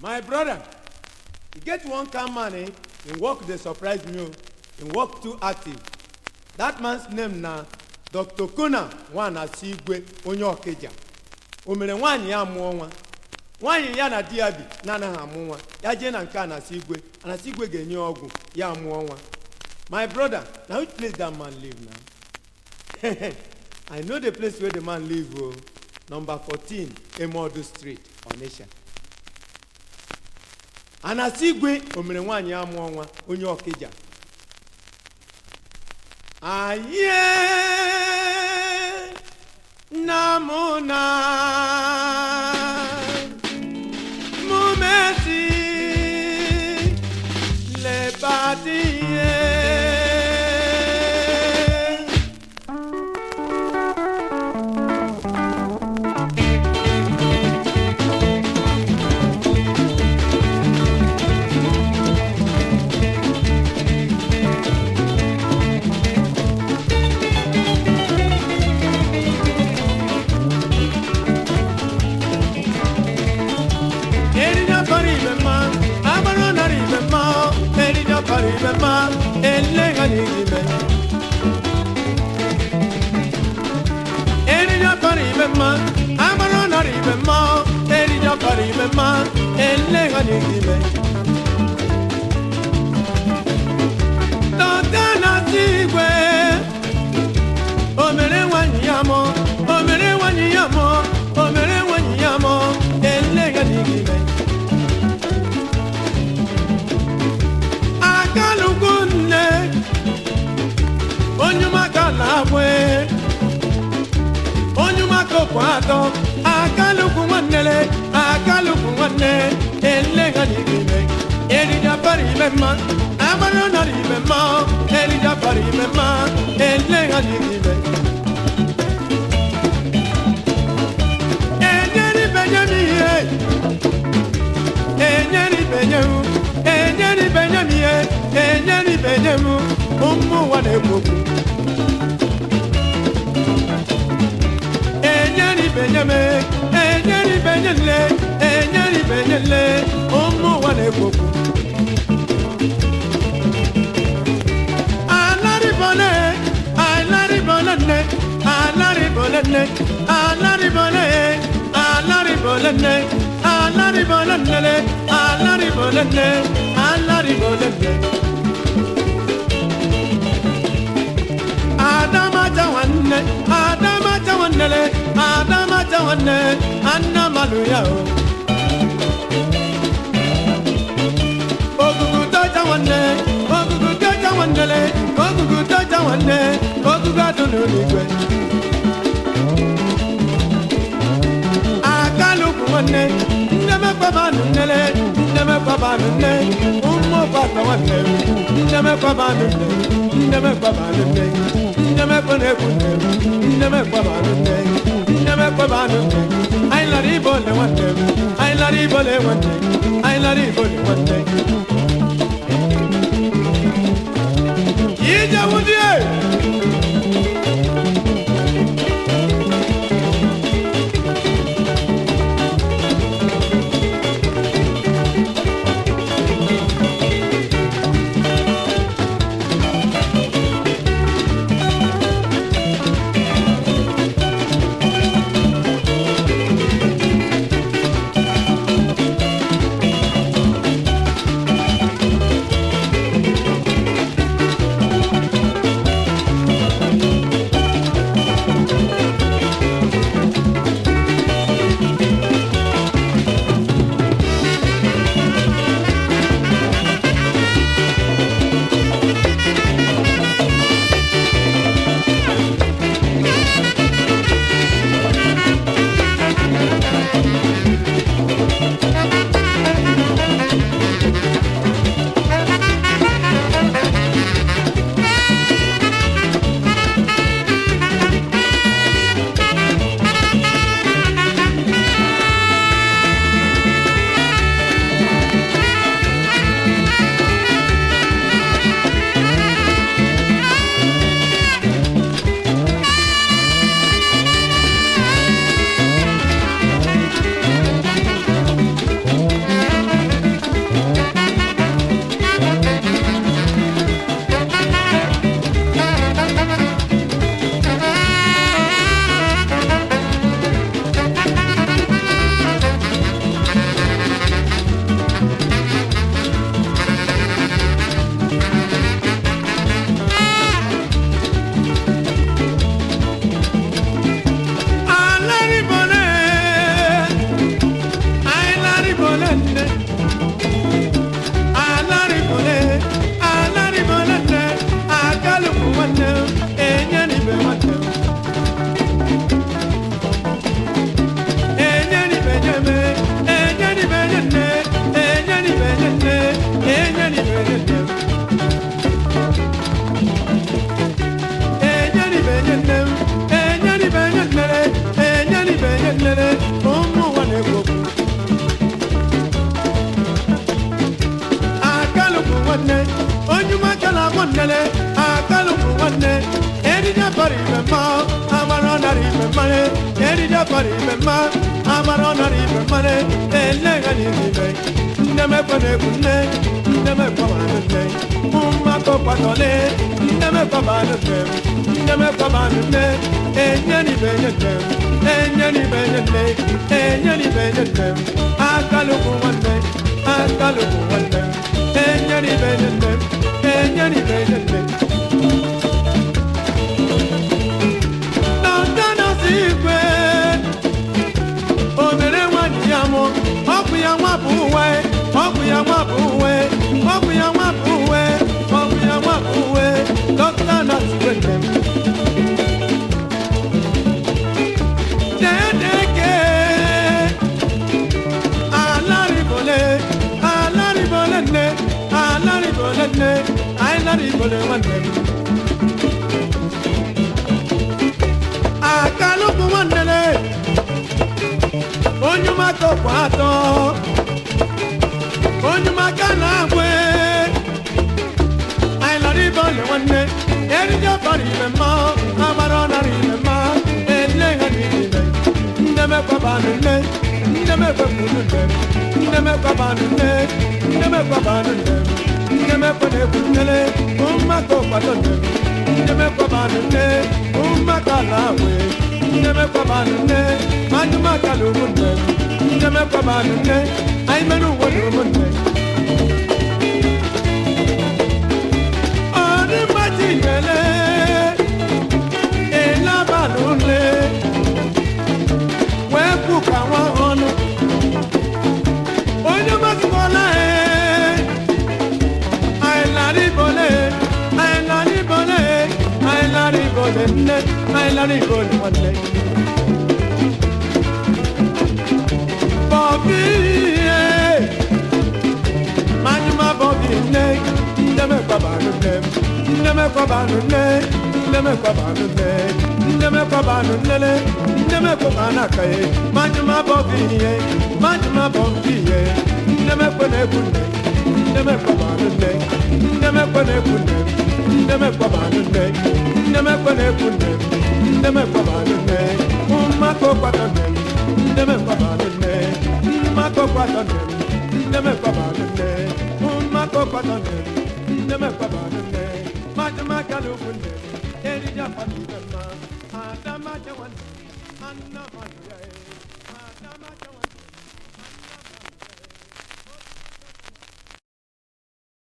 my brother e get one kind man eh? Him work dey surprise me o him work too active. That man's name na dr kona nwanasi igwe onye ọkịja o mere nwaanyị ya mụọ nwa. Nwaanyị ya na di ya bi na-anaghị amụ nwa. Ya jee na nke anasi igwe anasi igwe ga-enye ya ọgwụ ya mụọ nwa. My brother na which place that man live na? I know the place where the man live o number fourteen emodu street onitsha. Anasi igwe o mere nwaanyị ya mụọ nwa onye ọkịja. Aye namuna mumeti pari bema, amaro nari bema, erija pari bema, elenga ni mema amano nari mema eli jafari mema ele ngani mema enyeri benyami ye enyeri benyamu enyeri benyami ye enyeri benyamu umu wane moku enyeri benyame enyeri benyele enyeri benyele umu wane moku alaribole nne alaribole alaribole nne alaribole nnele alaribole nne alaribole nne adamaja nwanne adamaja nwannele adamaja nwanne annamalu ya o ogugu dọja nwanne ogugu dọja nwannele ogugu dọja nwanne ogugu n'igwe akaluku kwabamnele ndeme kwabamne ummo kwatawanne ndeme kwabamne ndeme kwabamne ndeme kone kune ndeme kwabamne ndeme kwabamne ai lari bole wanne ai lari bole wanne ai lari bole wanne nwanele akalụkwụ nwanne erija bara ibe mma amara ọ nara ibe mmane erija bara ibe mma amara ọ nara ibe mmane ele ha n'ibe nne m ekwe na-egwu nne nne m ekwebanụ nne mmakọ kwadole nne m ekwebanụ nne nne m ekwebanụ nne enye n'ibe nye nne m enye n'ibe nye nne enye akari gole wandere akaluku wandere onyuma tọpọ atọ onyuma kana agwe ailari gole wande erijọ bari mẹma amarọ nari mẹma ele ha ni ilẹ ndemẹ kwaba nile ndeme kwa kunu ndem banu ne ndeme banu ndem ndeme ne kunele umma ko kwa to ndem banu ne umma kala we banu ne manuma kalu munde ndeme banu ne ai menu wonu munde ani mati ibole nwanne bọbi ihe manyụma bọbi nne nne m ekwabanụ nne m nne m ekwabanụ nne nne m ekwabanụ nne nne m ekwabanụ nnele nne m ekwabanụ aka ya manyụma bọbi ihe manyụma bọbi ihe nne m ekwe na-ekwu nne nne m ekwabanụ nne nne m ekwe na-ekwu nne nne m ekwabanụ nne nne m ekwe na-ekwu nne nne m ekwabanụ nne mmakọ kwatọ nne nne m ekwabanụ nne mmakọ kwatọ nne nne m ekwabanụ nne mmakọ kwatọ nne nne m ekwabanụ nne majụmaka na ugwu nne eriji afa na ibe mma adamaja nwanne anna mmadụ ya